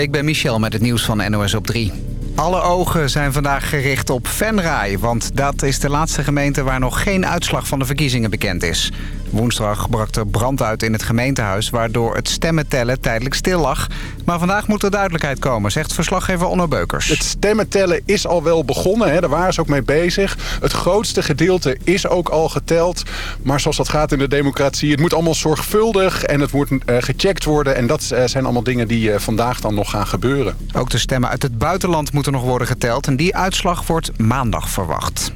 ik ben Michel met het nieuws van NOS op 3. Alle ogen zijn vandaag gericht op Venray, want dat is de laatste gemeente waar nog geen uitslag van de verkiezingen bekend is. Woensdag brak er brand uit in het gemeentehuis... waardoor het stemmentellen tijdelijk stil lag. Maar vandaag moet er duidelijkheid komen, zegt verslaggever Onno Beukers. Het stemmentellen is al wel begonnen, hè. daar waren ze ook mee bezig. Het grootste gedeelte is ook al geteld. Maar zoals dat gaat in de democratie, het moet allemaal zorgvuldig... en het moet uh, gecheckt worden. En dat uh, zijn allemaal dingen die uh, vandaag dan nog gaan gebeuren. Ook de stemmen uit het buitenland moeten nog worden geteld... en die uitslag wordt maandag verwacht.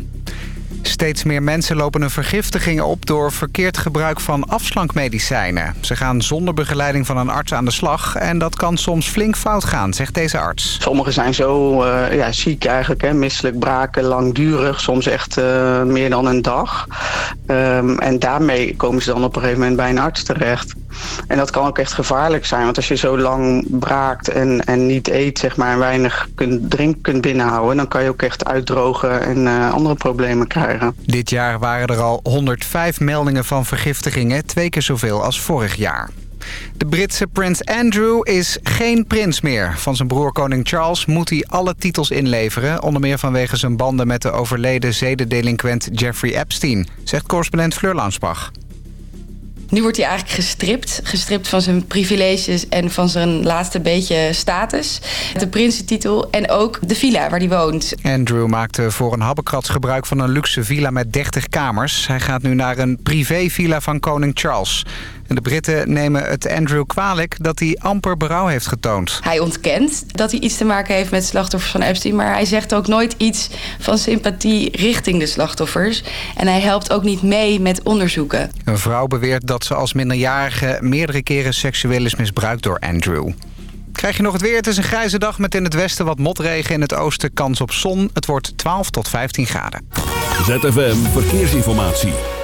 Steeds meer mensen lopen een vergiftiging op door verkeerd gebruik van afslankmedicijnen. Ze gaan zonder begeleiding van een arts aan de slag en dat kan soms flink fout gaan, zegt deze arts. Sommigen zijn zo uh, ja, ziek eigenlijk, hè, misselijk, braken, langdurig, soms echt uh, meer dan een dag. Um, en daarmee komen ze dan op een gegeven moment bij een arts terecht. En dat kan ook echt gevaarlijk zijn, want als je zo lang braakt en, en niet eet, zeg maar, en weinig kunt, drink kunt binnenhouden, dan kan je ook echt uitdrogen en uh, andere problemen krijgen. Dit jaar waren er al 105 meldingen van vergiftigingen, twee keer zoveel als vorig jaar. De Britse prins Andrew is geen prins meer. Van zijn broer koning Charles moet hij alle titels inleveren... onder meer vanwege zijn banden met de overleden zedendelinquent Jeffrey Epstein... zegt correspondent Fleur Lansbach. Nu wordt hij eigenlijk gestript. Gestript van zijn privileges en van zijn laatste beetje status. De prinsentitel en ook de villa waar hij woont. Andrew maakte voor een habbekrats gebruik van een luxe villa met 30 kamers. Hij gaat nu naar een privévilla van koning Charles. En de Britten nemen het Andrew kwalijk dat hij amper berouw heeft getoond. Hij ontkent dat hij iets te maken heeft met slachtoffers van Epstein... maar hij zegt ook nooit iets van sympathie richting de slachtoffers. En hij helpt ook niet mee met onderzoeken. Een vrouw beweert dat ze als minderjarige meerdere keren seksueel is misbruikt door Andrew. Krijg je nog het weer? Het is een grijze dag met in het westen wat motregen. In het oosten kans op zon. Het wordt 12 tot 15 graden. ZFM Verkeersinformatie.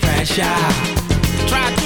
Pressure. Try to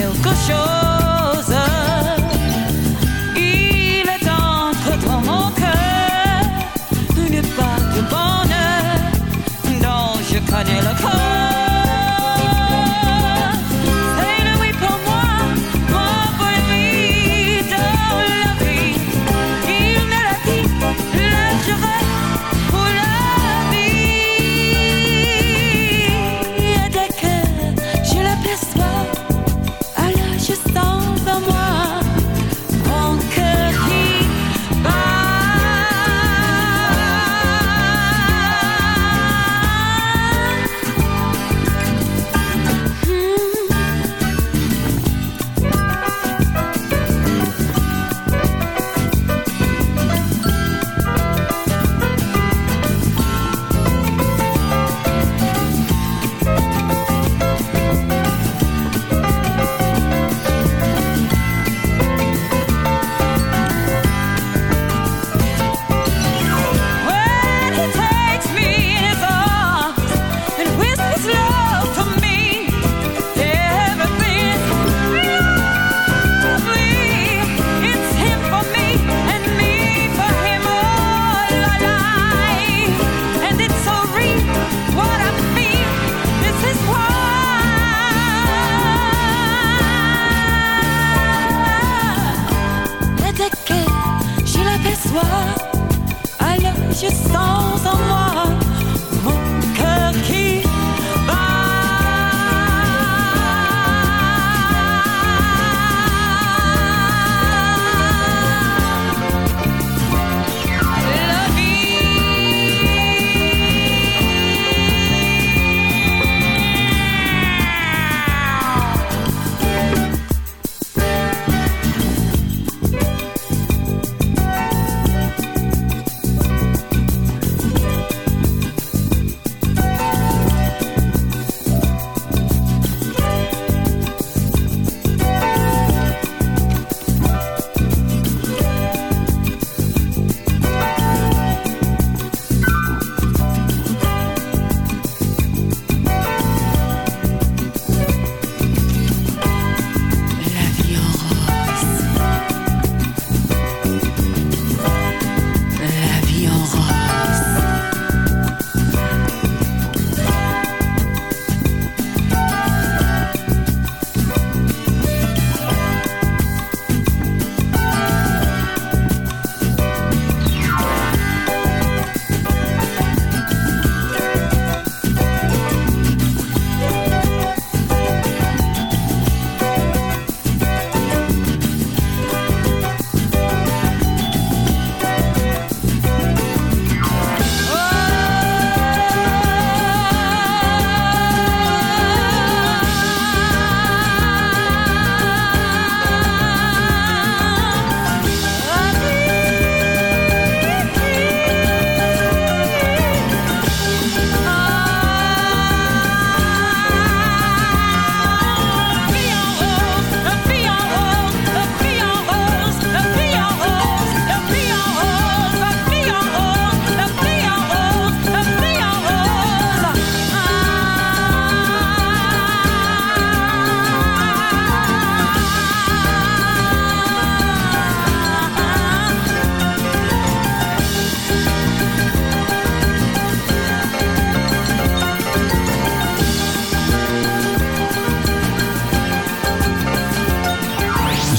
Eu gosto.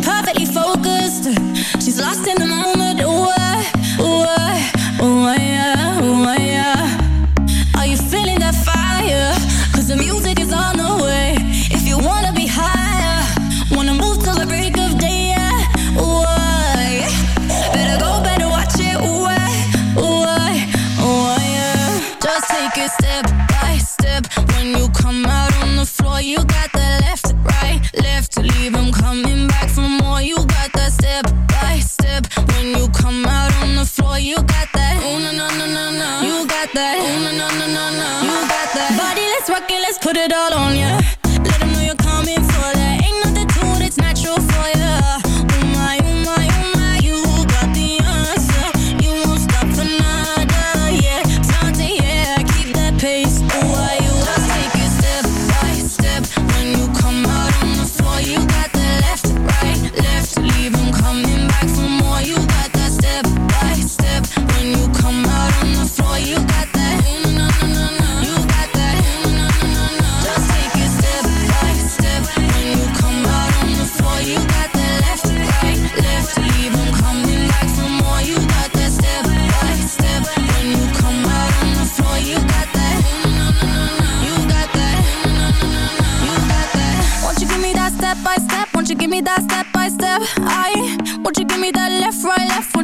perfect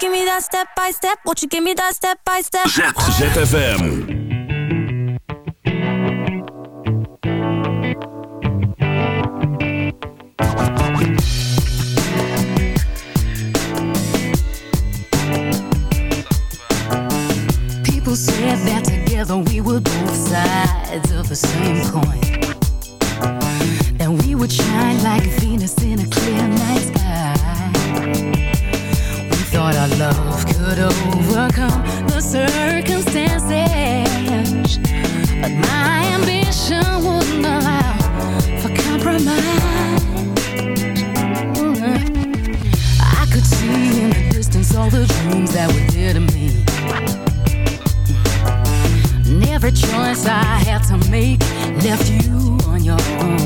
give me that step by step? Won't you give me that step by step? ZFM. People said that together we were both sides of the same coin. That we would shine like Venus in a clear night sky thought our love could overcome. The circumstances. But my ambition wouldn't allow for compromise. I could see in the distance all the dreams that were dear to me. And every choice I had to make left you on your own.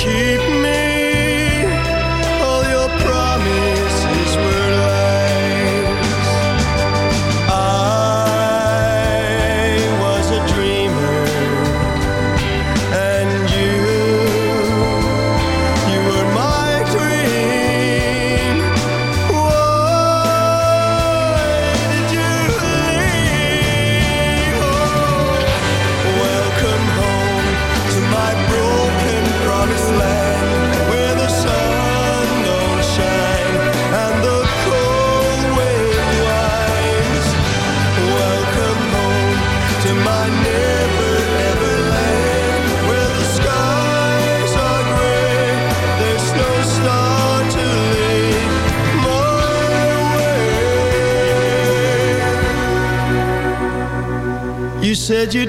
keep you'd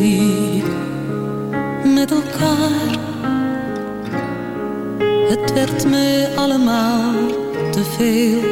muziek met elkaar. Het werd me allemaal te veel